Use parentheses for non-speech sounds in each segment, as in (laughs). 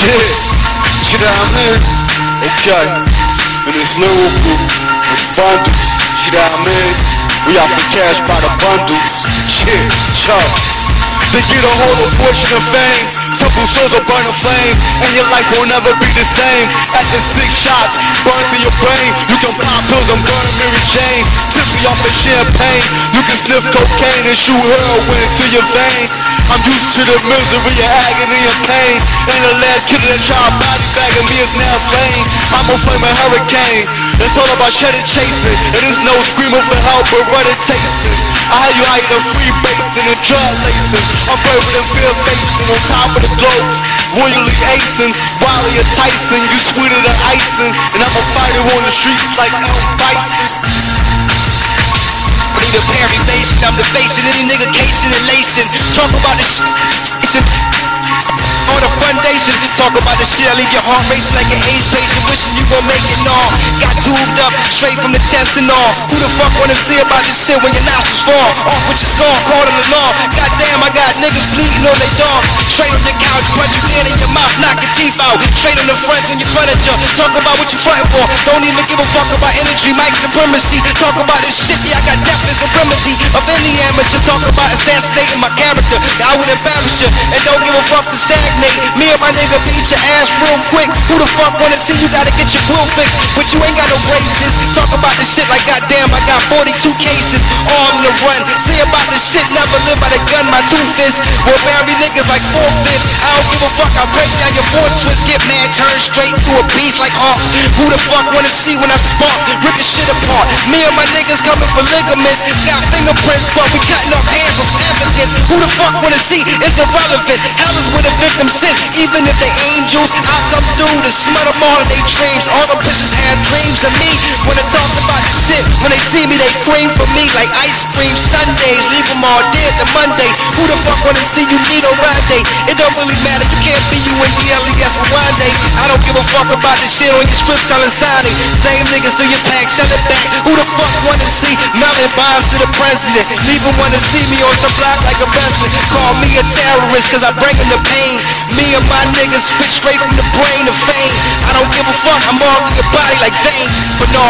Shit, shit I'm in. Okay, and it's lyrical with bundles. Shit I'm in. We out for cash by the bundles. Shit, chuck. To get a hold of fame Simple souls will burn a flame And your life will never be the same After six shots, burn through your brain You can pop pills and burn Mary Jane off of champagne. You can sniff cocaine and shoot heroin through your veins. I'm used to the misery and agony and pain. And the last kid in that tried body bagging me is now slain. I'm a flaming hurricane. It's all about cheddar chasing. And there's no screaming for help but running chasing I had you hiding free basing and drug lacing. I'm further than fear facing on top of the globe. Royally acing, Wally or Tyson. You sweeter than icing. And I'm a fighter on the streets like M. Bison need a I'm the facing any nigga casing and lacing. Talk about this shit on the foundation. Talk about the shit, I leave your heart racing like an AIDS patient, wishing you gon' make it all. Got tubed up, straight from the chest and all. Who the fuck wanna see about this shit when your nostrils fall? Off with your skull, call it alarm. Goddamn, I got niggas bleeding on their dog. Straight on your couch, punch you in your mouth, knock your teeth out. Straight on the front on your furniture. Talk about for. Don't even give a fuck about energy, mic supremacy. Talk about this shit, yeah, I got death and supremacy of any amateur. Talk about assassinating my character. I would embarrass you and don't give a fuck to stagnate. Me and my nigga beat your ass real quick. Who the fuck wanna see you gotta get your grill fixed? But you ain't got no braces. Talk about this shit like goddamn, I got 42 cases. All on the run. Say about this shit, never by the gun, my two fists. Will bury niggas like four fists. I don't give a fuck, I break down your fortress. Get mad, turn straight to a beast like Hawk. Who the fuck wanna see when I spark? Rip the shit apart. Me and my niggas coming for ligaments. Got fingerprints, but we cutting off hands with evidence. Who the fuck wanna see? It's irrelevant. Hell is where the victim sit. Even if they angels, I come through to smut them all in their dreams. All the bitches have dreams of me. When I talk about this shit, when they see me, they cream for me like ice Monday. Who the fuck wanna see you need a ride day? It don't really matter, you can't be you in the LES for one day. I don't give a fuck about this shit on your strip selling signing. Same niggas do your pack, shut it back. Who the fuck wanna see melting bombs to the president? Them wanna see me on some block like a resident. Call me a terrorist, cause I bring the pain. Me and my niggas spit straight from the brain of fame. I don't give a fuck, I'm all in your body like veins. But no,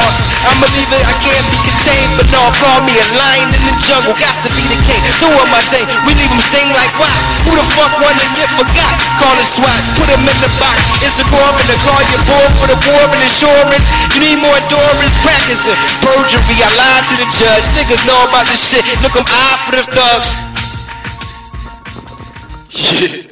I'ma leave it, I can't be contained. But no, call me a lion in the jungle, got to be the king. Doing my thing, we leave them sting like rock. Who the fuck wanna get forgot? Call it SWAT, put them in the box. It's a gore in the car, you're bored for the war and insurance. You need more endurance, practice. Perjury, I lied to the judge. Niggas know about this shit, look, I'm eye for the thugs. (laughs) Yeah.